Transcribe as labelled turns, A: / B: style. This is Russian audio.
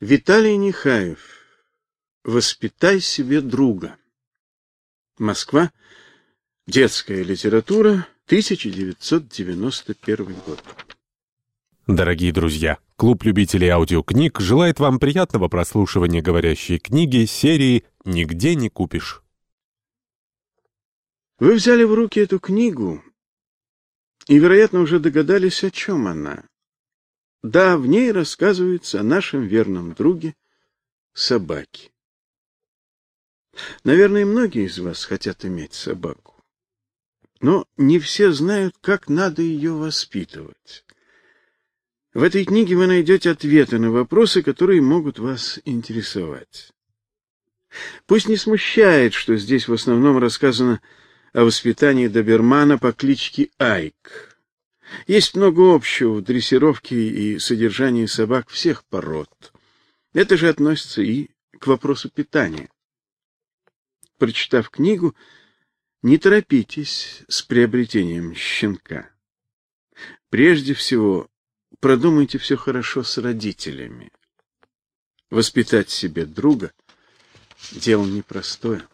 A: Виталий Нехаев. Воспитай себе друга. Москва. Детская литература. 1991 год.
B: Дорогие друзья, клуб любителей аудиокниг желает вам приятного прослушивания говорящей книги серии «Нигде не купишь».
A: Вы взяли в руки эту книгу и, вероятно, уже догадались, о чем она. Да, в ней рассказывается о нашем верном друге собаке. Наверное, многие из вас хотят иметь собаку. Но не все знают, как надо ее воспитывать. В этой книге вы найдете ответы на вопросы, которые могут вас интересовать. Пусть не смущает, что здесь в основном рассказано о воспитании добермана по кличке Айк. Есть много общего в дрессировке и содержании собак всех пород. Это же относится и к вопросу питания. Прочитав книгу, не торопитесь с приобретением щенка. Прежде всего, продумайте все хорошо с родителями. Воспитать себе друга дело непростое.